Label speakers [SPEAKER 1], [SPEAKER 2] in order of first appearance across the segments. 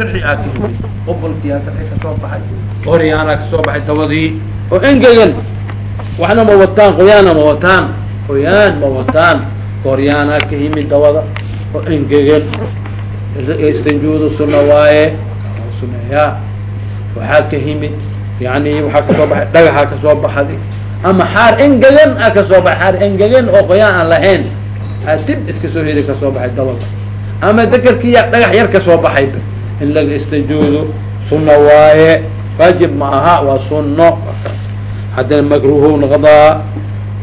[SPEAKER 1] sirxi aa ka yimid qobolkiyaa sirxi ka soo baxay qoryaanaa ka soo baxay dabadii oo engegan waxna ma wataan qoyaana ma wataan. Qoyaan ma wataan. Qoryaanaa ka yimid dabada oo engegan istanjuudu suna waaye. Suneeyaa waxaa ka yimid yani waxaa ka soo baxay dhagaxaa ka soo baxday ama xaar engegan a ka soo baxay. Xaar engegan oo qoyaan aan lahayn. Aa dib iska soo heli ka soo baxay dabada ama dekerkiya dhagax yar ka soo baxayba in laga istajuudo sunno waaye waajib ma aha waa sunno. Haddana makruuh ou noqdaa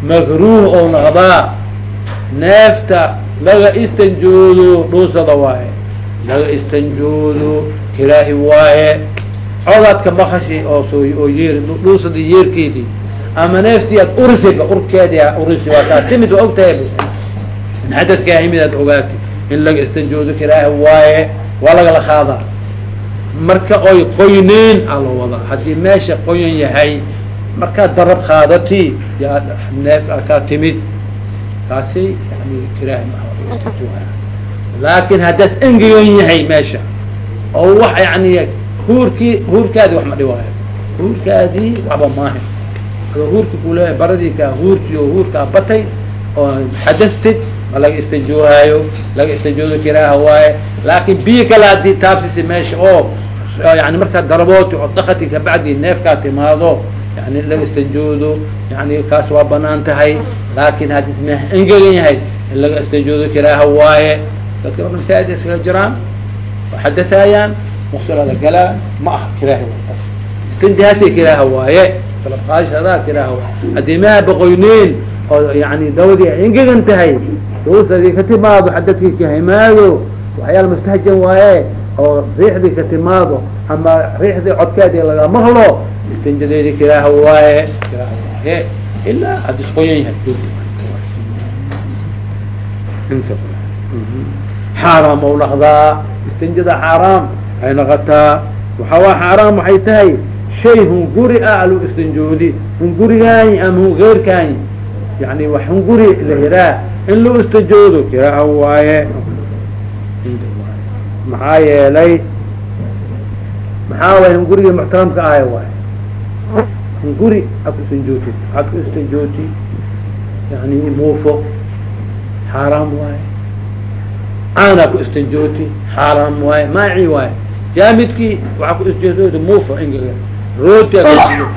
[SPEAKER 1] makruuh ou noqdaa neefta laga istanjoodo dhuusada waaye laga istanjoodo kiraahi waaye codaadka makashi oo soo oo yeer dhuusadii yeerkeedii ama neeftii aad urisiba urkeedi urisi waa kaa timid waa ogtahay in xadadkaa yimid aad ogaati in laga istanjoodo kiraahi waaye waa lagala qaadaa marka oy qoyneen aa la wadaa. Haddii meesha qoyan yahay markaad darab qaadati yaa neef a kaa timid. Kaasi yani kiraahi maaha laakin haddaas engegan yahay meesha oo wax yani huurkii huurkaadi wax ma dhiwaayo. Huurkaadii waxba maaha adoo huurki kuleeyahay baradii kaa huurkii oo huurkaa batay oo xadastid ma laga istanjoohaayo laga istanjoodo kiraaha waaye laakin biyo kale haddii taabsisi meesha oo yani markaad darabooti oo dakati kabacdi neefkaa timaado yani laga istanjoodo yani kaas waa bannaan tahay. Laakin haddii isme engegan yahay in laga istanjoodo kiraaha waaye. Dadka marka masaajid iskaga jiraan oo xadathayaan maqsulada galaan ma aha kiraaha waa istanjahaasay kiraaha waaye. Kalabqaashadaa kiraaha waaye. Haddii maha boqoyneen oo yani dawadii ay engegan tahay duusadii ka timaado xadadkii ka himaado waxyaala mustahjan waaye oo riixdii ka timaado ama riixdii codkeedii laga maqlo istanjadeedii kiraaha waaye kiraaha ilaa had isqoyan yahay. Xaaraam ou naqdaa istanjada xaaraam ay naqataa waxa waa xaaraam waxay tahay shay hunguri ah alu istanjoodi hungurigaani ama geyrkaani yani wax hunguri la yiraa in lu istanjoodo kiraaha waaye maxaa yeelay maxaa waay hungurigii muxtaramka ahay waay? Hunguri ad ku istanjooti yani muufo xaaraam waaye caanaa ku istanjooti xaaraam waaye maaci waaye jaamidkii waxaa ku istanjooti muufo ingega rooti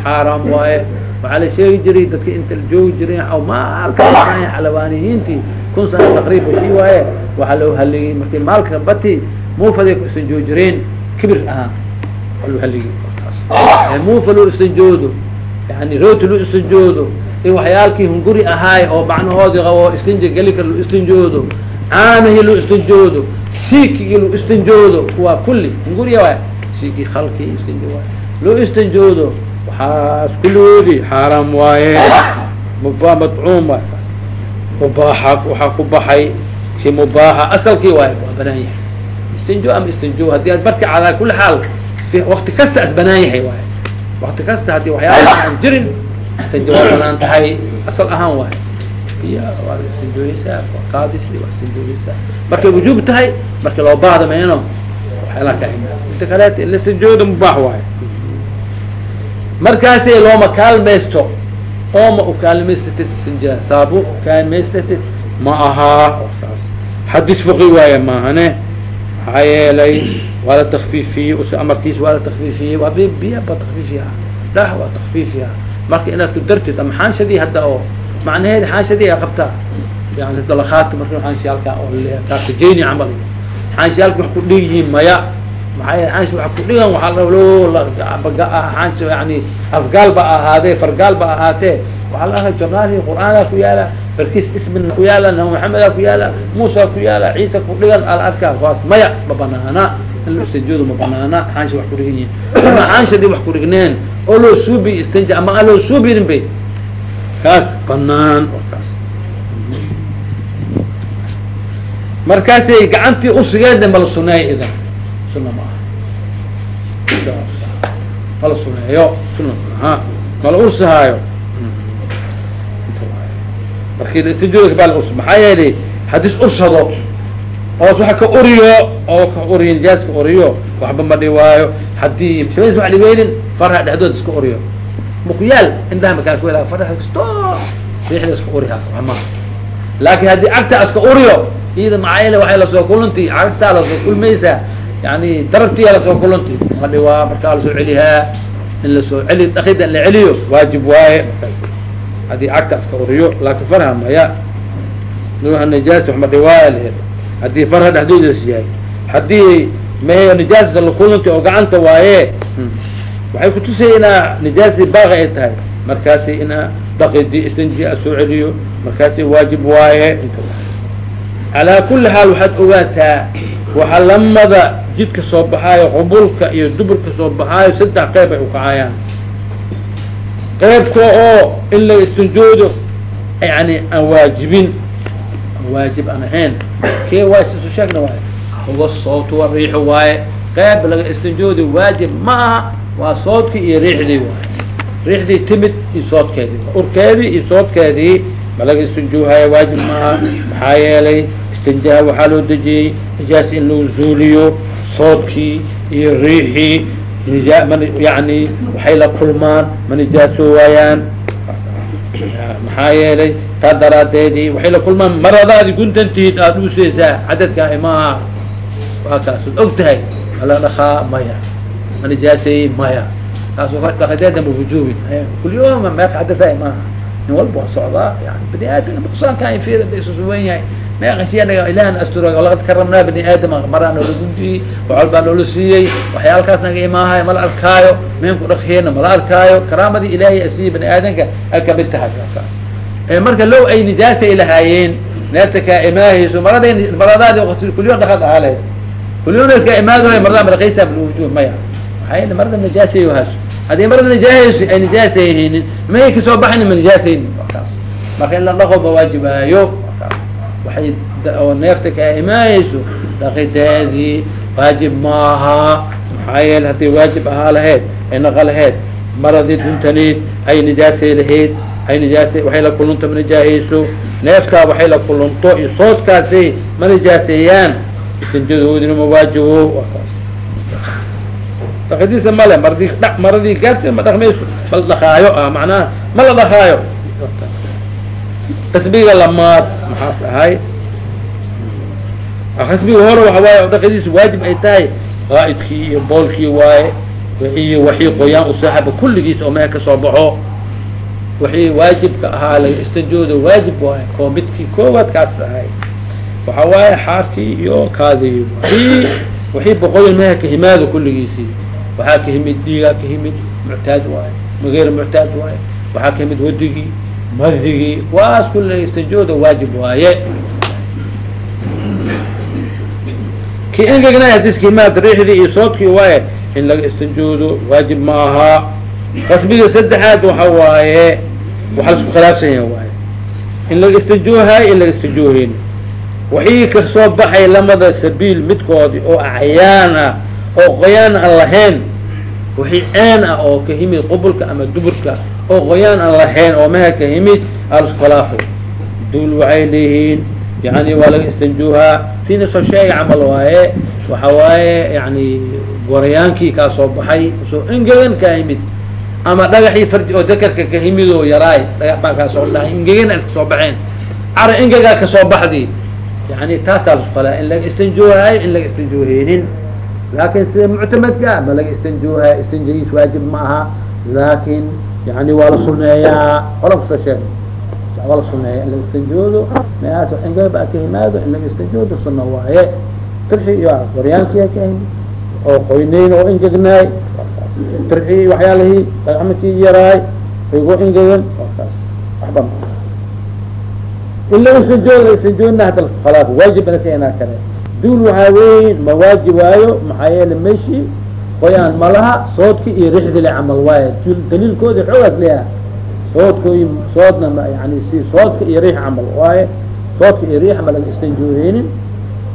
[SPEAKER 1] xaaraam waaye waxaa la sheegi jiray dadka inta la joogi jiray aw maalka xalawaaniyiintii kun sana taqriiba shi waaye. Waxaa loo haligay markii maalka bati muufaday ku istanjoo jireen kibir ahaan. Haligay muufa loo istanjoodo yani rooti loo istanjoodo in waxyaalkii hunguri ahaay oo macnahoodii qabo istinja geli kar loo istanjoodo caanahii loo istanjoodo siikigii loo istanjoodo kuwaa kulli hunguriya waay. Siikii khalkii istinja waay. Loo istanjoodo waxaas kulligoodii xaaraam waaye. Mubaa madcuum waay. Mubaaxa waxaa ku baxay kii mubaaxa asalkii waay waa banaan yahay istinjo ama istinjo haddii ad marka calaa kuli xaal wakti kasta as banaan yahay waay wakti kasta haddii waxyaala aan jirin istinjo waa bannaan tahay asal ahaan waay iyo waa istinjooyeysaa waa qaadisi waa istinjooyeysaa. Markay wujuub tahay markii loo baahda meeno waxyaalaha ka imaado inta kaleeta ila istinjooda mubaax waayo markaasay looma kaalmaysto ooma ukaalmaystatid sinja saabu ukaalmaystatid ma ahaa. Kaas xadis fuqi waaye maahane maxaa yeelay waa la takfiifiyey amarkiis waa la takfiifiyey waa bi biya ba takfiifiyaa dhah waa takfiifiyaa marka inaad ku dartid ama xaanshadii hadda oo macnaheedi xaanshadii a qabtaa yani dalakhaata marka xaanshiyaalka oo kaartajeyni camal xaanshiyaalka wax ku dhig yihiin maya. Maxaa yeele xaanshi wax ku dhigan waxaa loo xaanshi yani afgaal ba ahaadee fargaal ba ahaatee waxaa la ahay jornaalhii qur'aana ku yaalla farkiis ismina ku yaalla nabi maxameda ku yaalla muusa ku yaalla ciisa ku dhigan ala arkaa kuwaas maya ma banaana. In loo istanjoodo ma banaana. Xaanshi wax ku dhigan yihiin ama xaanshadii wax ku dhigneen. Oo loo suubi istanja ama aan loo suubinin bay. Kaas banaan kaas. Markaasay gacantii usigeedna mala suneeyo idan. Suna ma aha. Mala suneeyo. Suna maaha mala ursahaayo markii istanjooda baa la urs maxaa yeelay haddis ursado oos waxa ka uriyo oo ka uriyo nijaas ka uriyo waxba ma dhiwaayo haddii shabays wax dhiweynin farha dhexdood iska uriyo. Makuyaal indhaha makaa ku hela farha kasto riixda iska uriha ama. Laakin haddii agta iska uriyo iyada macaayile waxay la soo kulanti agtaa la soo kulmaysaa yani darabtiya la soo kulanti ma dhiwaa markaa la soo celihaa in la soo celi dakida in la celiyo waajib waaye. markaas haddii agta iska uriyo laakin farha maya nijaas wax ma dhiwaaya lehed haddii farha dhexdoodas yahay haddii me nijaasa lakulanti oo gacanta waaye waxay kutusaya inaa nijaastii baaqi ay tahay. Markaasi inaa dhaqidii istanjia soo celiyo markaasi waajib waaye inta calaa kuli xaal waxaad ogaataa waxa lamada jidka soo baxaayo qubulka iyo duburka soo baxaayo saddex qeyb ay ukacayaan qeybka oo in la istinjoodo yani aan waajibin aan waajib aan ahayn kee waa sisu sheegna waaye huwa sawt wa riixu waaye. Qeyb laga istinjoodi waajib ma aha waa soodkii iyo riixdii waaye. Riixdii timid iyo soodkeedii urkeedii iyo soodkeedii ma laga istinjoohaya waajib ma aha. Maxaa yeelay istinjaa waxaa loo dejiyey nijaas in lagu zuuliyo soodkii iyo riixii yani waxay la kulmaan ma nijaasoo waayaan. Maxaa yeelay taa daraadeedii waxay la kulmaan maradaadi guntantiid aada uuseysaa cadadkaa maaha waa kaas ad og tahay ala dhakaa maya ma nijaaseeyey maya. Taas dhakadeeda mawujuubin kul yoma meeqa cadadkaa maaha nin walba waa socdaa yani bani aadamka nuqsaanka fiir da isusuwan meeqasianaga ilahan astura laqad karamnaa bani aadam maraa noola guntiyey waxol baa noola siiyey waxyaalkaas naga imaahayo mala arkaayo meenku dhakheena mala arkaayo karaamadii ilaahay asiiyey bani aadamka ay ka mid tahay kaas. Marka low ay nijaasa ilahaayeen neefta kaa imaahayso marada maradaadi kulyon dhakad ahaa lahayd kulyonska imaadahay marada maraqaysa bilwujuh maya. Waxay marada nijaasay haaso haddii marada nijaasayso ay nijaasayhaynin may ka soo baxayni ma nijaasaynin kaas. Marka in la dhaqo ba waajibaayo waxay oo neefta kaa imaahayso dhaqiteedii waajib maaha maxaa yeele hadday waajib ahaa lahayd ay naqa lahayd maradii duntanayd ay nijaasay lahayd ay nijaas waxay la kulunto ma nijaahayso. Neeftaa waxay la kulunto iyo soodkaasi ma nijaaseeyaan. Istinjadoodina ma waajibo. Dhaqadiisa male maradii dha maradii gaarta ma dhaqmayso ma la dhaqaayo ah macnaha ma la dhaqaayo qasbiga lamaad maxaas ahay? Qasbiga hore waxa waaye dhaqadiisa waajib ay tahay. Qaa'idkii iyo boolkii waaye iyo waxii qoyaan usaaxaba kulligiis oo meel ka soo baxo wixii waajibka ahaa laga istinjooda waajib waaye oo midkii koowaad kaas ahay. Waxa waaye xaarkii iyo kaadii wii wixii boqoyin meha kahimaado kulligiisii. Waxaa kahimid dhiigaa kahimid muctaad waaye mageer muctaad waaye. Waxaa kahimid wadigii madigii waas kulle istinjooda waajib waaye. Kii engegna hadis kahimaad riixdii iyo soodkii waaye in laga istinjoodo waajib ma aha. Qasbiga saddexaad waxa waaye waxaa la isku khilaafsan yaha waaye. In laga istinjoohayo in laga istinjoohayni waxii ka soo baxay lamada sabiil midkoodi oo acyaan ah oo qoyaan aan lahayn wixii ceen ah oo ka himid qubulka ama duburka oo qoyaan aan lahayn oo meha ka himid khilaafay duul waxay leeyihiin yani waa laga istinjoohaa tina soo sheega camal waaye waxa waaye yani gorayaankii kaa soo baxay soo engegan kaa himid ama dhagaxii farji oo dakarka ka himid oo yaraay dhagax baa kaa soo dhahay ingegana iska soo baxeen. Cara ingegaa ka soo baxdi. Yani taasaa lasku kala in laga istinjoohayo in laga istinjooheynin laakin sida muctamadka ma laga istinjoohayo istinjagiis waajib ma aha laakin yani waa la suneeyaa hola ku soo sheeg waa la suneeya in laga istinjoodo meaas ingega baa ka himaado in laga istinjoodo suna waaye tirxi iyo qoryaankiya ka himid oo qoyneyn oo ingegnaay tirxi waxyaalihii dhagaxmakii yaraay igoo ingegan kaas waxba ma in laga istinjoodo istinjoodna hadda khalaaf waajibna keenaa kale duul waxaa weyn ma waajib waayo maxaa yeele meshi qoyaan malaha soodki iyo rixdi le camal waaye. Daliilkoodi xoogaas leeyaha soodka soodna yani si soodka iyo riix camal waaye. Soodka iyo riix ma laga istinjooheynin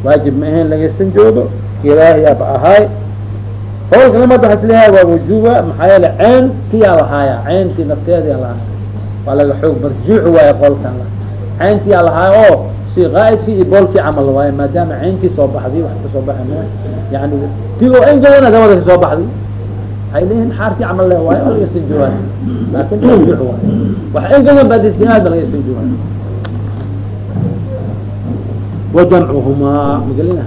[SPEAKER 1] waajib ma ahayn laga istinjoodo ilaahiyaaba ahaay qolka lamada waxaa is leeyahay waa wujuba maxaa yeele ceynkiyaa lahaaya. Ceynkii nafteedia lahaaya. Waa laga xoog marjuuc waaye qolkan ceynkiyaa lahaaya oo si qaaidkii iyo boolkii camal waaye maadaama ceynkii soo baxday wax kasoo baxay yani ti oo engegana dabada kasoo baxday waxay leeyihin xaarkii camal le waaye oo laga sinjooa laakin marjuux waay wax engegan baa distinaad ba laga sinjooa وجمعهما مقلنا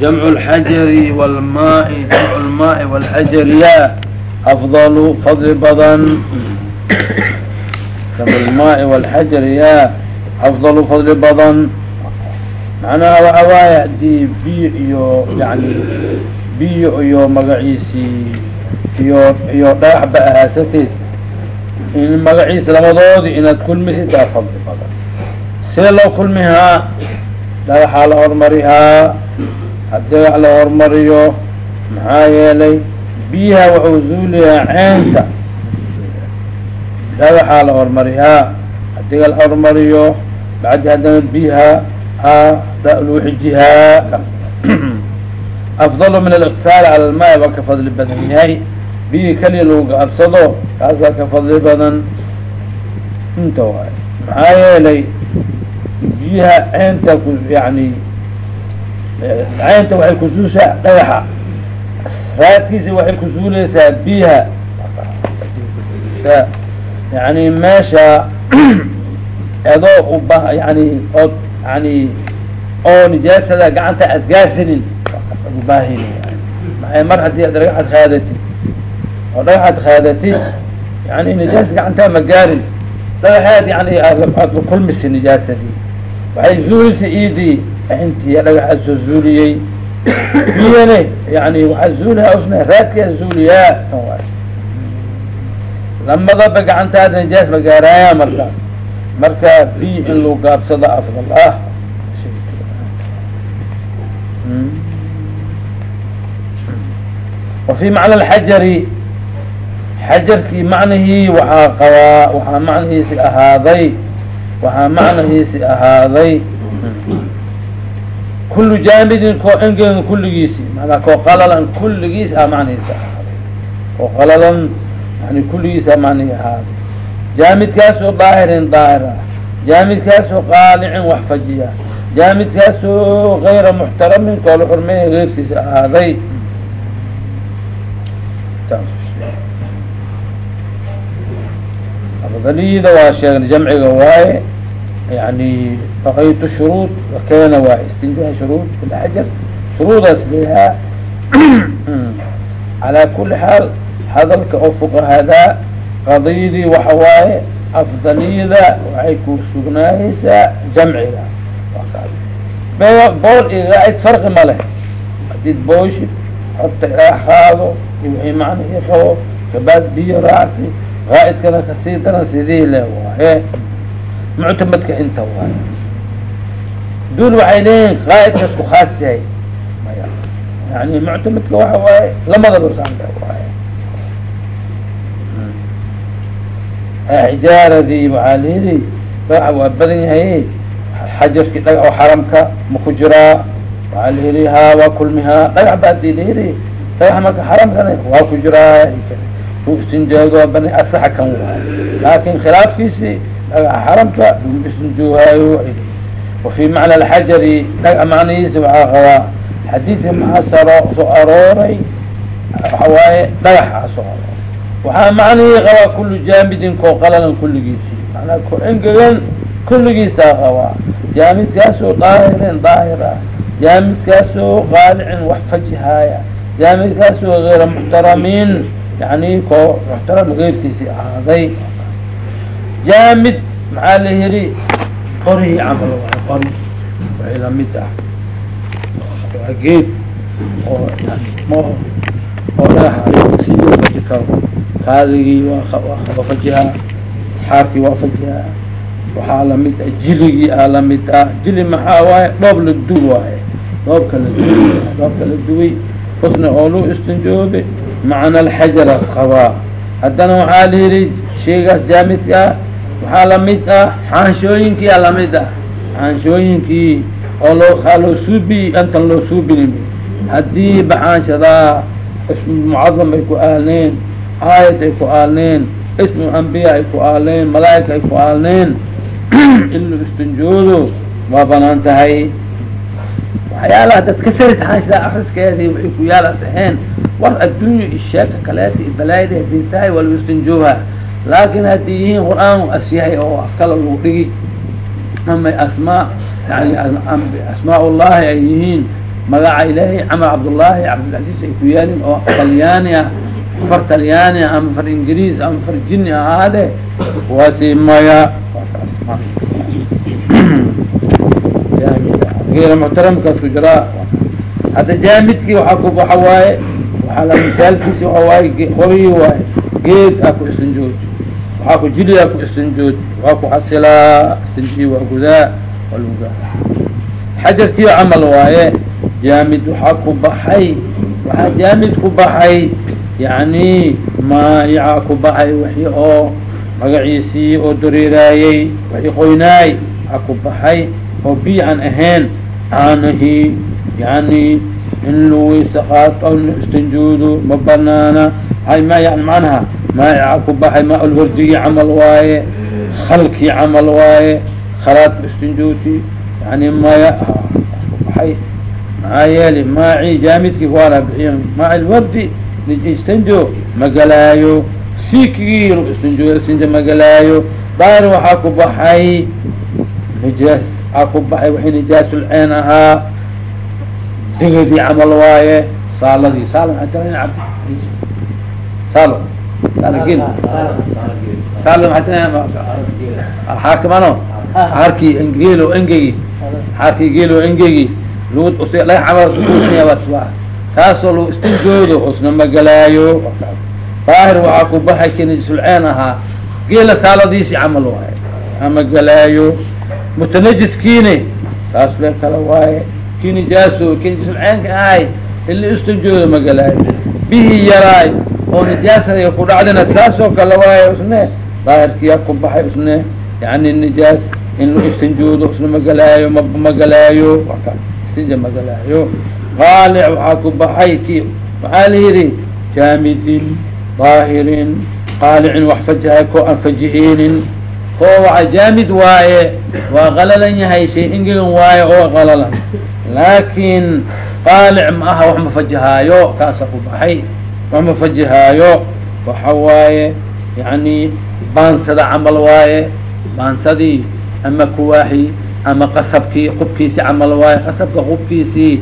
[SPEAKER 1] جمع الحجر والماء جمع الماء والحجر يا أفضل فضل بدن جمع الماء afdalu fadli badan macnaha waxa waaye haddii biyo iyo yani biyo iyo magaciisii iyo iyo dhagaxba ahaasatays in magaciisa labadoodi inaad kulmisid kulmisidaa fadli badan see loo kulmihaa dhagaxaa la horumarihaa hadega la horumariyo maxaa yeelay biyaha wuxuu zuuliyaa ceenka dhagaxaa la horumarihaa hadega la horumariyo bacdi haddana biyaha a luu xijihaa afdalu min aliqtaal cala almaai waa ka fadli badan yahay biyi keliya lagu gaabsado kaasaa ka fadli badan inta waay maxaa yeelay biyaha ceynta ku yani ceynta waxay kusuusaa dhagaxa raadkiisa waxay kusuuleysaa adoo yani oo yani oo nijaasada gacanta aad gaasinin ubaahin maay mar haddii ad dhagaxad khaadatid oo dhagaxad khaadatid yani nijaasa gacantaa ma gaarin. Dhagaxeed yani aad la kulmisa nijaasadii waxay zuulisa iidii intii dhagaxa soo zuuliyey. Biyane yani waxaa zuulihaa usna raadkaa zuuliyaa tan waay lamadaba gacantaada nijaas ma gaaraaya marka marka ri in luu gaabsada afdal ah. Hmm. Wafi macna lxajari xajarkii macnihii waaa qabaa waxaa macnihiisi ahaaday waxaa macnihiisi ahaaday. Kulu jaamidin koo engegan kulligiisi manaa koo qalalan kulligiis a macnihiisi ahaaday. Koo qalalan yani kulligiis a ahaaday jaamidkaasoo daahirin daahir ah jaamidkaasoo qaalicin wax fajiya. Jaamidkaasoo gayra muxtaramin koo la xurmeeya ahaaday afdaliyada waa sheegnay jamciga waaye yani baqaytu shuruud wakeena waa istinjaa shuruud kula xajar. Shuruudaas leehaa calaa kuli xaal hadalka oo fuqahadaa qadiyadii waxa waaye afdaliyada waxay ku sugnaayeysaa jamciga. Bool iyo farqi ma leh. Hadid booshid horta ilaa qaado iyo wixii macnihii qabo kabaad biyo raacsi qaaidkana ka sii daran sidii le waaye. Muctamadka inta waaye. Dul waxay leeyihiin qaaidkaas ku khaas yahay. Maya. Yani muctamadka waxa waaye lamadaba saanle waaye xijaaradii waxaa layidhi dhagaxa waa badan yahay. Xajarkii dhagax xaramka ma ku jiraa waxaa layidhi haa waa kulmihaa dhagax baadii layidhi dhagax marka xaramkana waa ku jiraa istinjaago bani asaxa kan waay laakin khilaafkiisi dhagaxa xaramka istinjoohaayo wafi macna alxajari dhagax macnihiisi waxaa qabaa xadiidka maxaa saro soo arooray. Waxa waaye dhagaxa soo aroor waxaa macnihii qabaa kulu jaamidin koo qalalan kulligiisi. Manaa ko engegan kulligiisaa qabaa jaamidkaasoo daahirin daahir ah jaamidkaasoo qaalicin wax fajihaaya jaamidkaasoo gayra muxtaramiin yani ko muxtaram geyrkiisi ahaaday jaamid maxaa la yidhi? Qorihii camal waay qori. Waxay la mid ah. Waa geed. Oo oo kaadigii waa fajihaa xaarkii waa fajihaa waxaa la mid jiligii aa la mid ah jili maxaa waaye dhoob la du waaye dhoobka la du dhoobka la duway husna oo loo istinjoobe macna alxajara qabaa haddana waxaa la yidhi sheygaas jaamidka ah waxaa la mid ah xaanshooyinkii a la mid ah xaanshooyinkii oo loo aa loo suubi intan loo suubinin haddii baxaanshadaa mucadam ay ku aalneen aayad ay ku aalneen ismu ambiya ay ku aalneen malaa'ika ay ku aalneen. In la istinjoodo waa bannaan tahay. Waxyaalaha dad ka sarisxaansaa akriskeedii waxay ku yaalla taheen war addunya isheeka kaleeta i balaayada haddii tahay waa lagu istinjooha laakin haddii yihiin qur'aan asyahay oo afkala lagu dhigi ama asmaa yani asmaa ay yihiin magaca ilaahay camar cabdullaahi cabdilcasiis ay ku yaalin oo talyaani ah far talyaani ah ama far ingiriis ama far jini ahaade kuwaasi maya. Geela muxtaramkaas ku jiraa hadda jaamidkii waxaa ku waxa waaye waxaa la misaalkiisi waxa waaye qoriyi waaye geed aa ku istinjood waxaa ku jili aa ku istinjood waa ku xasilaa istinji waa gudaa waa lagudaa xajarkiio camal waaye jaamid waxaa ku baxay waxaa jaamid ku baxay yani maayica ku baxay wixii oo magaciisii oo dareeraayey wixii qoynaay aa ku baxay oo biyo aan ahayn. Caanahii yani in laweysa qaato istinjoodo ma banaana. Hay ma yani macnaha maayica ku baxay maa ulwardigii camal waaye khalkii camal waaye khalaadka istinjooti yani maya kubaxay maxaa yeeli maaci jaamidkii waala bixiy maaci lwardi istanjo magalaayo siikigii istinjo istinjo magalaayo daahir waxaa ku baxay nijaas waxaa ku baxay waxay nijaasulceen ahaa degadii camal waaye saaladii saal maaa saalo saalagin saalo maaa xaakimano xaarkii geelo engegi xaarkii geelo engegi. Lug laga camal taasoo lagu istinjoodo osna magalaayo daahir waxaa ku baxay ki nijasulceen ahaa geela saaladiisi camal waaye. Amagalaayo mutanajiskiine saas le kala waaye. Ki nijaaso ki nijasulceenka ahay ili istinjoodo magalaayo bihii yaraay oo nijaasada ku dhacdina saasoo kale waaye isne daahirkiyaa ku baxay isne yani nijaas in la istinjoodo isna magalaayo ma magalaayo magalaayo qaalic waxaa ku baxay ki waxaa la yidhi jaamidin daahirin qaalicin wax fajahay ko aan fajiheenin ko waa jaamid waaye waa qalalan yahay shay ingegan waaye oo qalalan. Laakin qaalic ma aha wax ma fajahaayo kaasa ku baxay. Wax ma fajahaayo waxa waaye yani baansada camal waaye baansadii ama kuwaaxi ama qasabkii qubkiisi camal waaye qasabka qubkiisii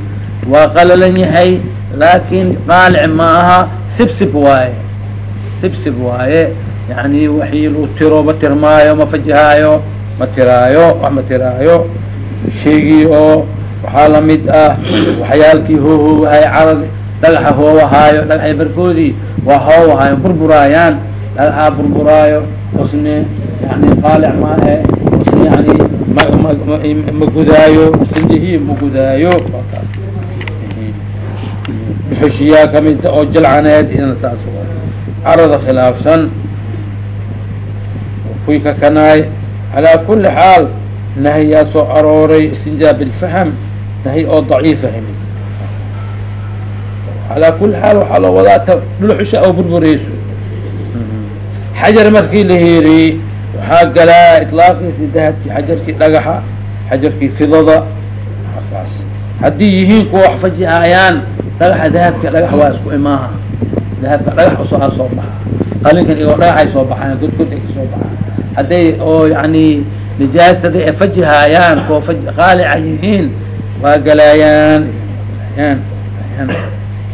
[SPEAKER 1] waa qalalan yahay laakin qaalic ma aha sibsib waaye. Sibsib waaye yani waxii lu tiro ma tirmaayo ma fajahaayo ma tiraayo wax ma tiraayo. Shaygii oo waxaa la mid ah waxyaalkii hoohoowahay carad dhagaxa hoowahaayo dhagaxay barkoodii waa hoowahaayo burburaayaan dhagaxaa burburaayo usne yani qaalic maahe usne yani ma gudaayo sinjihi ma gudaayo xushiyaa kamida oo jilcaneed ina saas carada khilaafsan kuy ka kanaay calaa kuli xaal nahyaa arooray istinjaa bilfahm nahy oo daciifa himid calaa kuli xaal waxaa loo wadaa ta dhulxusha oo burbureyso. Xajar markii la heeriyey waxaa galaa iطlaaqiisi dahabkii xajarkii dhagaxa xajarkii fidada haddii yihiin wax fajihaayaan dhagaxa dahabka dhagax waa isku imaaha. Dahabka dhagax u soo soo baxa. Qalinkan igoo dhagaxay soo baxaan godgod ay ka soo baxaan. Hadday oo yani nijaastada ay fajihaayaan kuwa fa qaalica yihiin waa galaayaan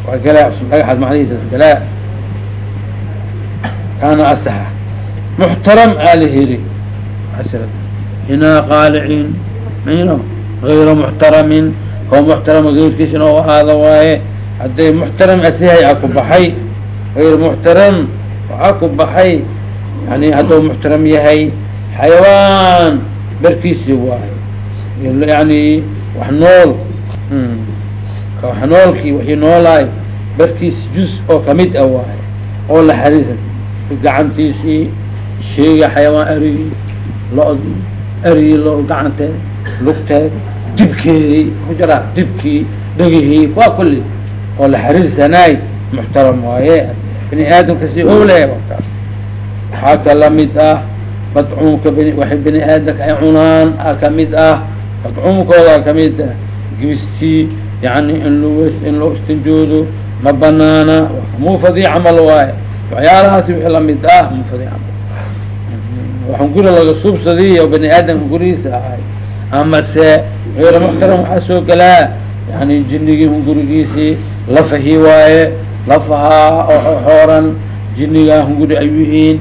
[SPEAKER 1] waa galaa dhagaxaas macnihiisas galaa kaana asaxa. Muxtaram aalihiri inaa qaalicin. Mayno? Gayra muxtaramin. Koo muxtarama gayrkiisina oo ahaada waaye hadday muxtaram asihay a ku baxay. Gayr muxtaram waxaa ku baxay. Yani hadduu muxtaram yahay xayawaan barkiisi waaye. Yani wax nool wax noolkii wixii noolaay barkiisi juz oo ka mid ah waaye. Oo la xariisan gacantiisii sheega xayawaan erigii lo-di erigii lo gacanteed lugteed dibkeedii ku jiraa dibkii dhegihii waa kulli oo la xariirsanaay muxtaram waaye bini aadamka si owleh wakaas waxaa ka la mid ah madcuumka waxay bini aadamka ay cunaan a ka mid ah madcuumkooda ka mid ah. Gibiskii yani in l in loo istinjoodo ma banaana muufadii camal waaye. Waxyaalahaasi wixii la mid ah muufadii camal. Waxaan guri laga suubsadiy oo bani aadamka gurigiisa ahay. Ama se غayra muxtaram waxaa soo galaa yani jinigii un gurigiisii lafahii waaye lafahaa ooran jinigaa hunguri ay yihiin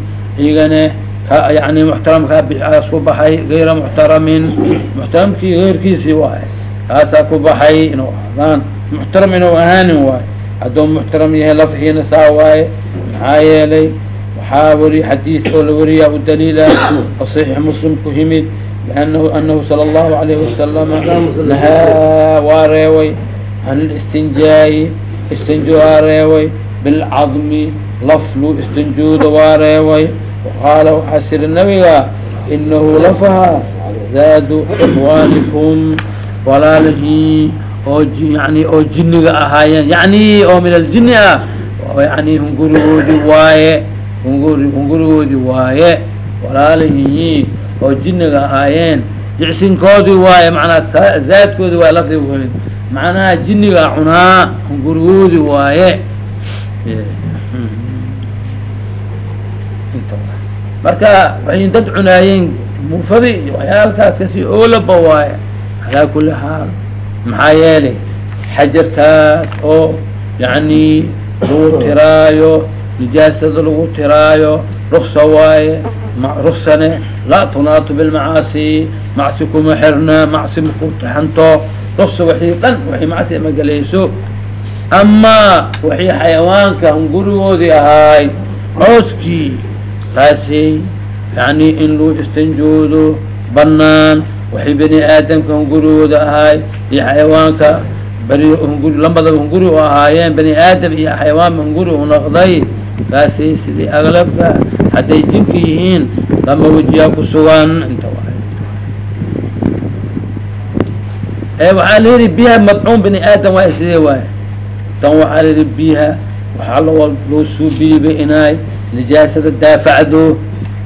[SPEAKER 1] ka yani muxtaramkaa baa ku baxay gayra muxtaramin muxtaramkii gayrkiisii waaye kaasaa ku baxay inuu ahdaan muxtaram inuu ahaanin waaye hadduu muxtaram yahay lafhiina saa waaye maxaa yeelay waxaa weli xadiis oo la wariyaa u daliila oo saxiix muslim ku yimid bianahu anahu sala allahu alayhi wasalama nahaa waa reeway an اlistinjaa'i istinjo aa reeway bilcadmi laflu istinjuuda waa reeway waqaala waxaa siri nabiga inahu lafaha zaadu ikwaanikum walaalihii oo yani oo jiniga ahaayeen yani oo min aljini ah yani hungurigoodi waaye hunguri hungurigoodi waaye walaalihii oo jiniga ahaayeen jicsinkoodii waaye manaa zaadkoodi waaye lafdi macnaha jiniga cunaa hungurigoodi waaye. Marka waxay dad cunaayeen muufadi iyo waxyaalkaas kasi oolaba waaye. Calaa kuli xaal maxaa yeelay xajarkaas oo yani lagu tiraayo nijaasada lagu tiraayo ruksa waaye ruksane laa tunaatu bilmacaasi macsi kuma xirna macsi maku ruksa waxii dhan waxay macsi ma galayso. Ama waxii xayawaanka hungurigoodii ahaay cooskii taasi yani in luu istanjoodo banaan waxay bani aadamka hungurigooda ahaay iyo xayawaanka beri hunguri lambadaba hunguri u ahaayeen bani aadam iyo xayawaanba hunguri u noqday. Taasi sidii aglabka hadday jinka yihiin lama wejiyaa ku sugan. Inta waay ee waxaa la yihi biyaha madcuum bani aadam waay sidee waay tan waxaa la yihi biyaha waxaa loo loo suubiibay inaay nijaasada daafacdo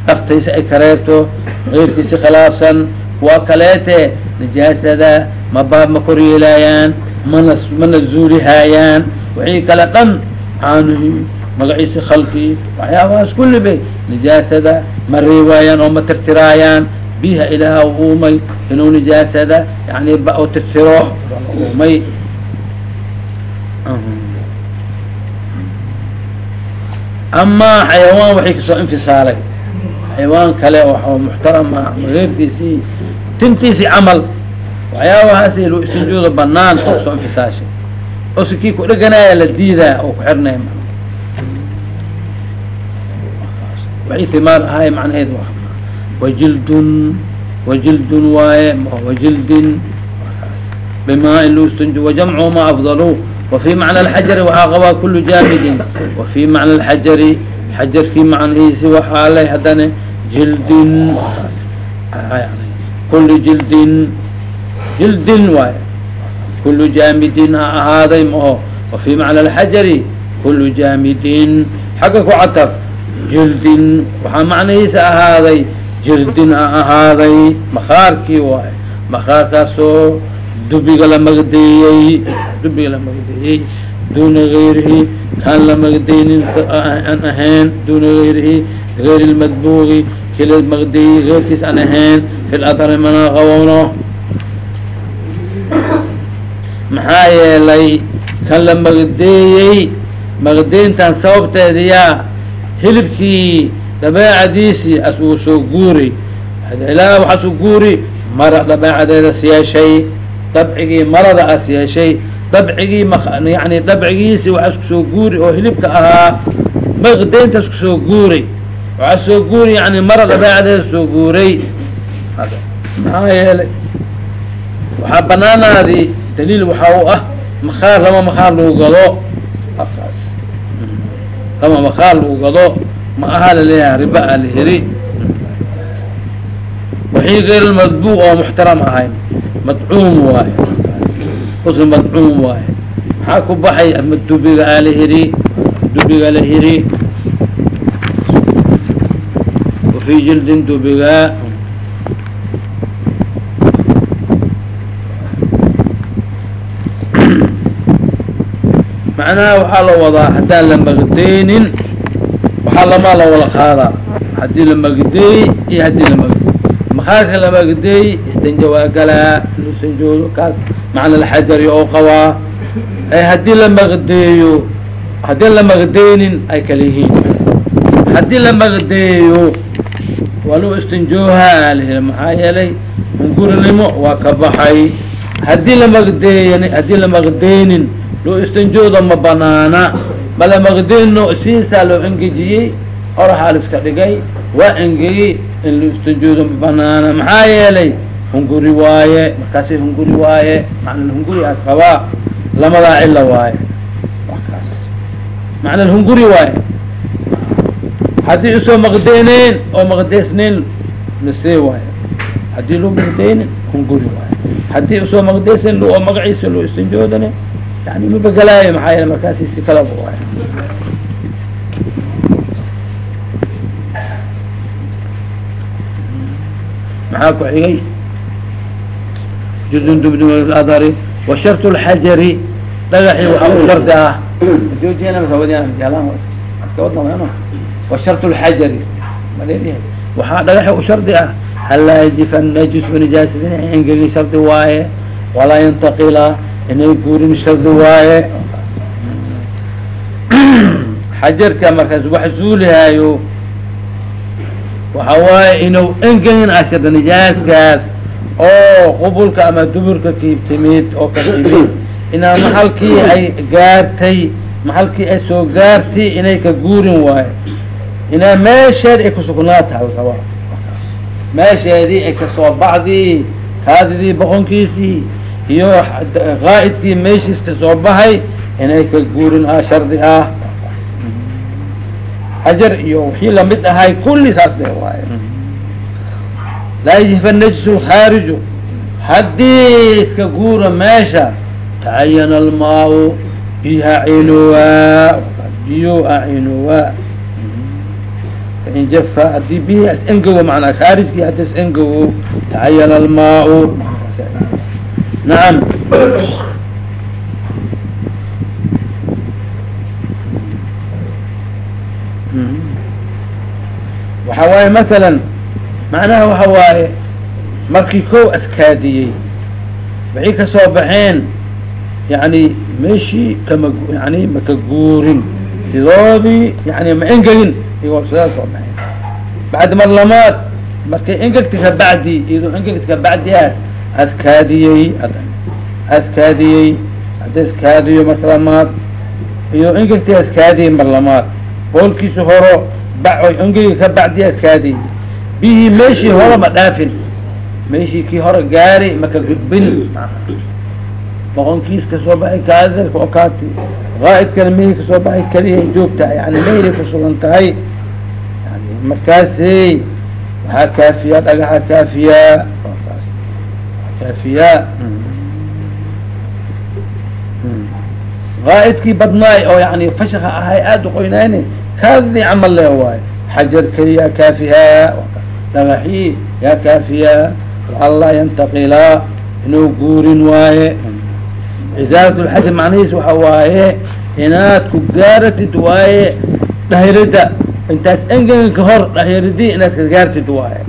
[SPEAKER 1] dhaftaysa ay kareebto keyrkiisi khilaafsan. Kuwa kaleete nijaasada maba ma koryeelaayaan mana mana zuulihaayaan wixii kale dhan caanuhii magaciisi khalqii waxyaabahaas kulli bay nijaasada ma reebaayaan oo ma tirtiraayaan biyaha ilaaha uumay inuu nijaasada yani ba tirtiro uumay amaa xayawaan waxay ka soo infisaalay. Xayawaan kale oo muxtarama reerkiisii tintiisii camal. Waxyaabahaas lu istinjooda banaan oo ka soo infisaashay. Oo si kii kudheganaya la diidaa oo ku xirnay waxay timaar ahay macnaheed wajildun wajildun waaye wajildin bima in lustunj wajamcu ma afdalu wafi macna alxajari waxaa qabaa kulu jaamidin wafi macna alxajari xajarkii macnihiisi waxaa leh haddana jildin kulu jildin jildin waaye kulu jaamidin ha ahaaday ma oo wafi macna alxajari kulu jaamidin xagga ku cataf jildin waxaa macnihiisa ahaaday jildin ha ahaaday makaarkii waay. Makaarkaasoo dubiga la magdeeyey dubiga la magdeeyey. Duna gayrihi kaan la magdeynin aan ahayn. Duna gayrihi gayr lmadbuuqi kii la magdeeyey geyrkiis aan ahayn. Fi ladhari mana qawowno maxaa yeelay kan la magdeeyey magdeyntan sababteediyaa hilibkii dabeecadiisii as uu soo guuri. Ilaa waxaas guuri mara dabeecadeeda siyeeshay dabcigii marada as yeeshay. Dabcigii yani dabcigiisi waxaa isku soo guuri oo hilibka ahaa maqdeynta isku soo guuray waxaa soo guuri yani mara dabeecadeeda soo guuray. Maxaa yeelay? Waxaa banaanaadi daliil waxaa u ah makaar lama makaar lagu gado. Lama makaar lagu gado ma aha la leeyahay riba alhiri waxii gayr lmadbuuq oo muxtaram ahayn. Madcuum waayo uska madcuum waayo maxaa ku baxay? Ama dubiga alhiri dubiga lahiri wafii jildin dubiga. Macnaha waxaa la wadaa haddaan la magdaynin waxaa lamaa la wala qaadaa haddii la magdeey iyo haddii la magdeey makaarka la magdeey istinja waa galaa istanjoodo kaas. Macna alxajari oo qabaa haddii la magdeeyo haddii la magdeynin ay kala yihiin. Haddii la magdeeyo waa loo istinjooha l maxaa yeelay hungurinimo waa ka baxay. Haddii la magdeeyn haddii la magdeynin loo istinjooda ma banaana mala magdeyno siisaa loo engejiyey oraxaa la iska dhigay waa engegey in istinjoodo ma banaana. Maxaa yeelay hunguri waaye markaasi hunguri waaye macna aas qabaa lamadaa cila waaye. Wakaas macna waaye. Haddii u soo maqdeyneyn oo maqdeysneyn nasee waaye. Haddii loo maqdeynin hunguri waaye. Haddii u soo maqdeysen oo magaciisa loo istinjoodane yani mabagelaayo maxaa yeele markaasi si kalaba maxaa ku xigay judundubdadari wa sharط اlxajari dhagaxii waxaa u shardi ah wa sharط اlxajari waxaa dhagaxi u shardi ah halaa yajifa najisu nijaasada inay engegi shardi waaye walaa yantaqila inay guurin shardi waaye xajarka markaas wax zuulihaayo waxa waaye inuu engegin ashada nijaaskaas oo qubulka ama duburka kiib timid oo ka timid inaa maxalkii ay gaartay maxalkii ay soo gaartay inay ka guurin waayo. Inaa meesheed ay kusugnaata hal rabaa meesheedii ay ka soo baxdii kaadidii boqonkiisii iyo qaa'idkii meeshiista soo baxay inay ka guurin shardi ah xajar iyo wixii la mid ahay kulli saas de waaye laa yajifa najis lkhaariju haddii iska guura meesha tacayana almaau biha cinuwaa biyo acinuwaa fain jafa haddii bihi as engogo manaa khaarijkii haddi as engogo tacayana almaau nacam waxa waaye masalan macnaha waxa waaye markii kow askaadiyey waxay ka soo baxeen yani meeshii kama yani maka guurin sidoodii yani ma engegin iyagoo sidaa soo baxeen. Bacdi mar lamaad markay engegta ka bacdi iyadoo engegta ka bacdiaas askaadiyey askaadiyey haddi askaadiyo marka lamaad iyadoo engegta askaadiyey mar lamaad horo engegi ka bacdiya bihii meeshii hore ma dhaafin. Meeshii kii hore gaari maka gudbin. Boqonkiis ka soo baxay kaadida oo kaati qaa'idkana mehii ka soo baxay keliya joogta yani mehilay kusugan tahay. Yani markaasey waxaa kaafiyaa dhagaxa kaafiyaa kaafiyaa qaa'idkii badnaay oo yani fashaka ahay aada uqoynayne kaadidii camal le waayo xajar keliyaa kaafihaa dhagaxii yaa kaafiyaa allaa yantaqilaa inuu guurin waaye izaarat lxajar macnihiis waxa waaye inaad ku gaaratid waaye dhahirida intaas engegin ka hor dhahiridii inaad ka gaartid waaye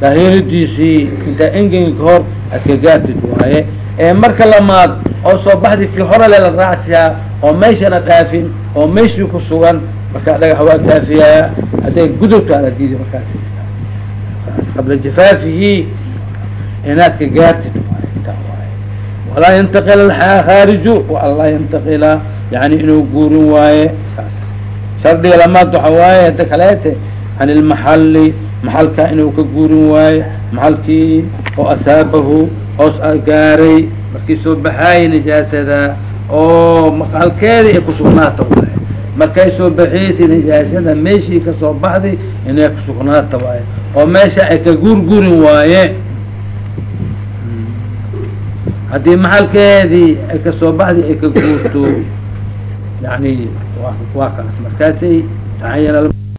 [SPEAKER 1] dhahiridiisii intaa engegin ka hor aad ka gaartid waaye ee marka lamaad oo soo baxdi kii hore lela raacsiyaa oo meeshana dhaafin oo meeshii ku sugan markaa dhagax waa kaafiyaa hadday gudubka ala diiday markaas. Qabla jafaafihi inaad ka gaartid walaa yantaqil khaariju walaa yantaqila yani inuu guurin waaye shardiga lamaad waxa waaye hadda kaleete can ilmaxali maxalka inuu ka guurin waaye maxalkii oo asaabahu oos gaaray markii soo baxaayay nijaasada oo maqalkeedii ay kusugnaata markay soo baxeysay nijaasada meeshii ka soo baxday inay kusugnaata waaye. oo meesha ay ka guur guurin waaye. Haddii maxalkeedii ay ka soo baxday ay ka guurto. Yani waa kaas. Markaasay